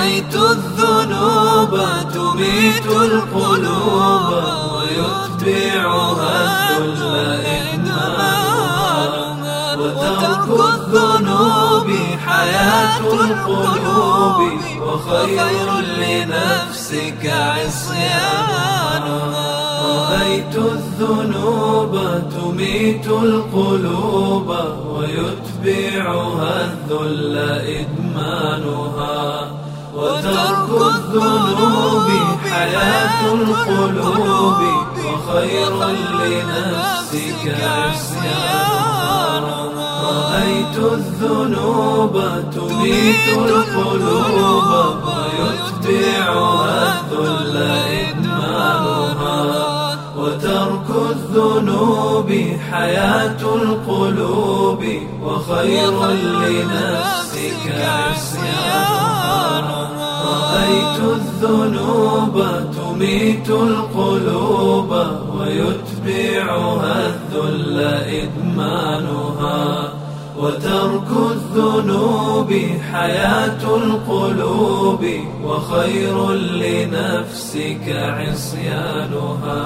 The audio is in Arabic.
رأيت الذنوب تميت القلوب ويتبعها الذل إدمانها وترك الذنوب حياة القلوب وخير لنفسك عصيانها رأيت الذنوب تميت القلوب ويتبعها الذل إدمانها. حياة القلوب وخير لنفسك عصيانها رأيت الذنوب تميت القلوب ويتبعها الذل إدمانها. وترك الذنوب حياة القلوب وخير لنفسك عصيانها الذنوب تميت القلوب ويتبعها الذل إدمانها وترك الذنوب حياة القلوب وخير لنفسك عصيانها